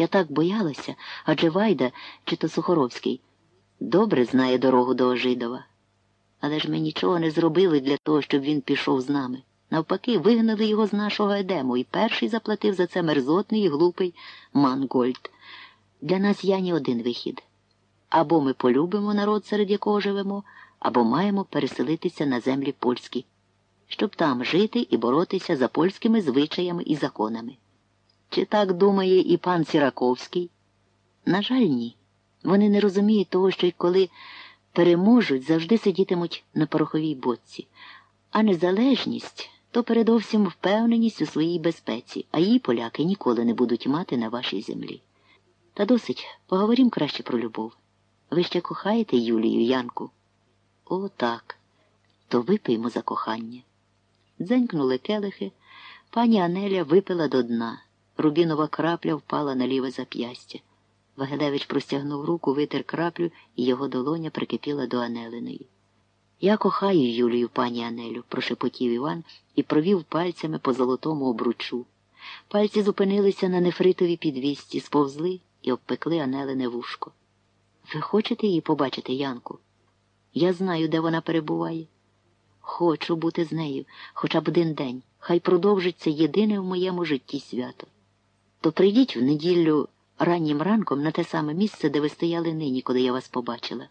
Я так боялася, адже Вайда, чи то Сухоровський, добре знає дорогу до Ожидова. Але ж ми нічого не зробили для того, щоб він пішов з нами. Навпаки, вигнали його з нашого едему, і перший заплатив за це мерзотний і глупий Мангольд. Для нас я ні один вихід. Або ми полюбимо народ, серед якого живемо, або маємо переселитися на землі польські, щоб там жити і боротися за польськими звичаями і законами. Чи так думає і пан Сіраковський? На жаль, ні. Вони не розуміють того, що й коли переможуть, завжди сидітимуть на пороховій боці, а незалежність то передовсім впевненість у своїй безпеці, а її поляки ніколи не будуть мати на вашій землі. Та досить поговорім краще про любов. Ви ще кохаєте Юлію Янку? О, так. То випиймо за кохання. Дзенькнули келихи, пані Анеля випила до дна. Рубінова крапля впала на ліве зап'ястя. Вагелевич простягнув руку, витер краплю, і його долоня прикипіла до Анелиної. Я кохаю Юлію, пані Анелю, прошепотів Іван і провів пальцями по золотому обручу. Пальці зупинилися на нефритовій підвісті, сповзли і обпекли Анелине вушко. Ви хочете її побачити, Янку? Я знаю, де вона перебуває. Хочу бути з нею хоча б один день. Хай продовжиться єдине в моєму житті свято. То прийдіть в неділю раннім ранком на те саме місце, де ви стояли нині, коли я вас побачила.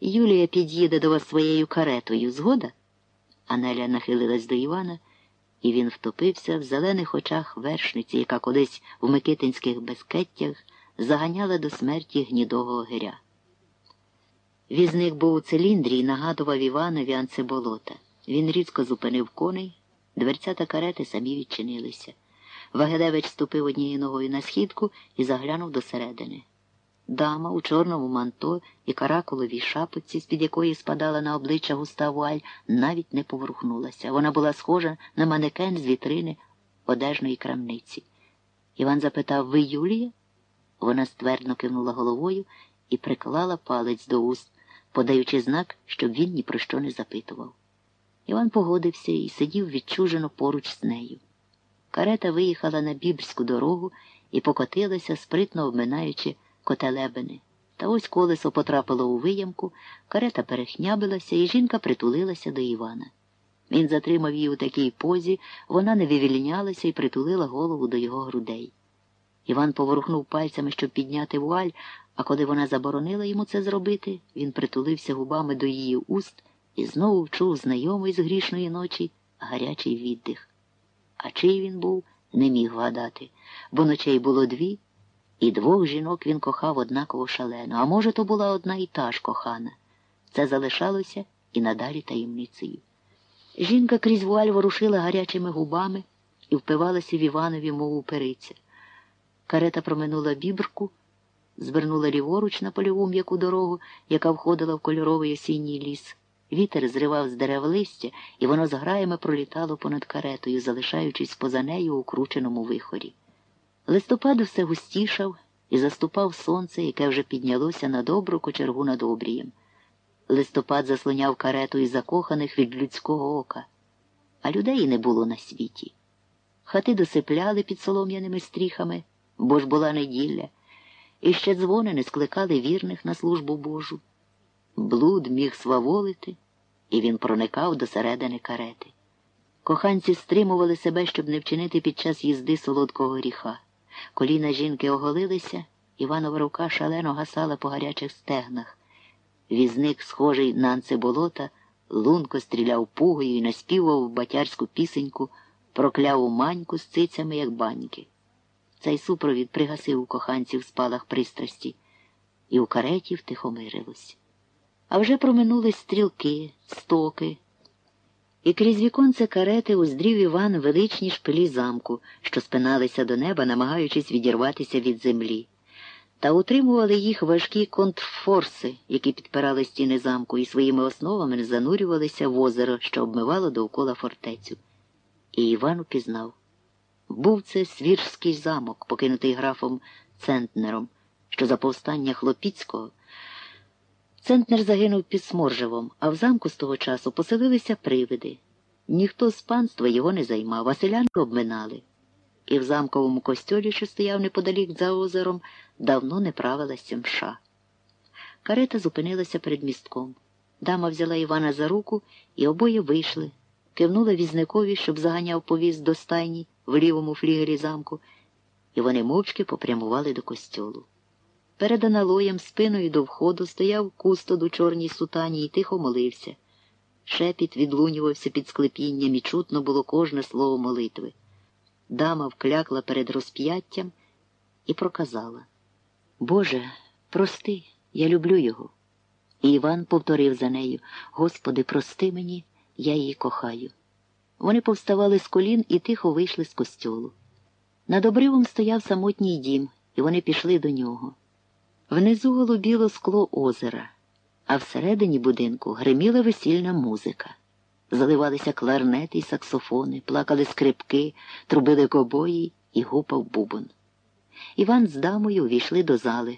Юлія під'їде до вас своєю каретою, згода? Анеля нахилилась до Івана, і він втопився в зелених очах вершниці, яка колись в Микитинських безкеттях заганяла до смерті гнідого огиря. Візник був у циліндрі і нагадував Іванові анцеболота. Він різко зупинив коней, дверця та карети самі відчинилися. Вагедевич ступив однією ногою на східку і заглянув до середини. Дама у чорному манто і каракуловій шапочці, з-під якої спадала на обличчя густа вуаль, навіть не поворухнулася. Вона була схожа на манекен з вітрини одежної крамниці. Іван запитав Ви Юлія? Вона ствердно кивнула головою і приклала палець до уст, подаючи знак, щоб він ні про що не запитував. Іван погодився і сидів відчужено поруч з нею. Карета виїхала на бібрську дорогу і покотилася, спритно обминаючи котелебини. Та ось колесо потрапило у виямку, карета перехнябилася, і жінка притулилася до Івана. Він затримав її у такій позі, вона не вивільнялася і притулила голову до його грудей. Іван поворухнув пальцями, щоб підняти вуаль, а коли вона заборонила йому це зробити, він притулився губами до її уст і знову вчув знайомий з грішної ночі гарячий віддих. А чий він був, не міг вгадати, бо ночей було дві, і двох жінок він кохав однаково шалено, а може, то була одна і та ж кохана. Це залишалося і надалі таємницею. Жінка крізь вуаль ворушила гарячими губами і впивалася в Іванові, мову периця. Карета проминула бібрку, звернула ліворуч на польову м'яку дорогу, яка входила в кольоровий осінній ліс. Вітер зривав з дерев листя, і воно з граями пролітало понад каретою, залишаючись поза нею у крученому вихорі. Листопад все густішав і заступав сонце, яке вже піднялося на добру кочергу над обрієм. Листопад заслоняв карету і закоханих від людського ока, а людей не було на світі. Хати досипляли під солом'яними стріхами, бо ж була неділя, і ще дзвони не скликали вірних на службу Божу. Блуд міг сваволити, і він проникав до середини карети. Коханці стримували себе, щоб не вчинити під час їзди солодкого гріха. Коліна жінки оголилися, Іванова рука шалено гасала по гарячих стегнах. Візник, схожий на анцеболота, лунко стріляв пугою і наспівував батярську пісеньку, прокляв маньку з цицями, як баньки. Цей супровід пригасив у коханців спалах пристрасті, і у кареті втихомирилось. А вже проминулись стрілки, стоки. І крізь віконце карети уздрів Іван величні шпилі замку, що спиналися до неба, намагаючись відірватися від землі. Та утримували їх важкі контфорси, які підпирали стіни замку, і своїми основами занурювалися в озеро, що обмивало довкола фортецю. І Іван упізнав. Був це свірський замок, покинутий графом Центнером, що за повстання Хлопіцького. Центнер загинув під Сморжевом, а в замку з того часу поселилися привиди. Ніхто з панства його не займав, а селянки обминали. і в замковому костьолі, що стояв неподалік за озером, давно не правилася мша. Карета зупинилася перед містком. Дама взяла Івана за руку, і обоє вийшли. Кивнула візникові, щоб заганяв повіз до стайні в лівому флігері замку, і вони мовчки попрямували до костьолу. Перед аналоєм спиною до входу стояв кустод у чорній сутані і тихо молився. Шепіт відлунювався під склепінням і чутно було кожне слово молитви. Дама вклякла перед розп'яттям і проказала Боже, прости, я люблю його. І Іван повторив за нею Господи, прости мені, я її кохаю. Вони повставали з колін і тихо вийшли з костьолу. Над обривом стояв самотній дім, і вони пішли до нього. Внизу голубіло скло озера, а всередині будинку гриміла весільна музика. Заливалися кларнети й саксофони, плакали скрипки, трубили кобої і гупав бубон. Іван з дамою увійшли до зали,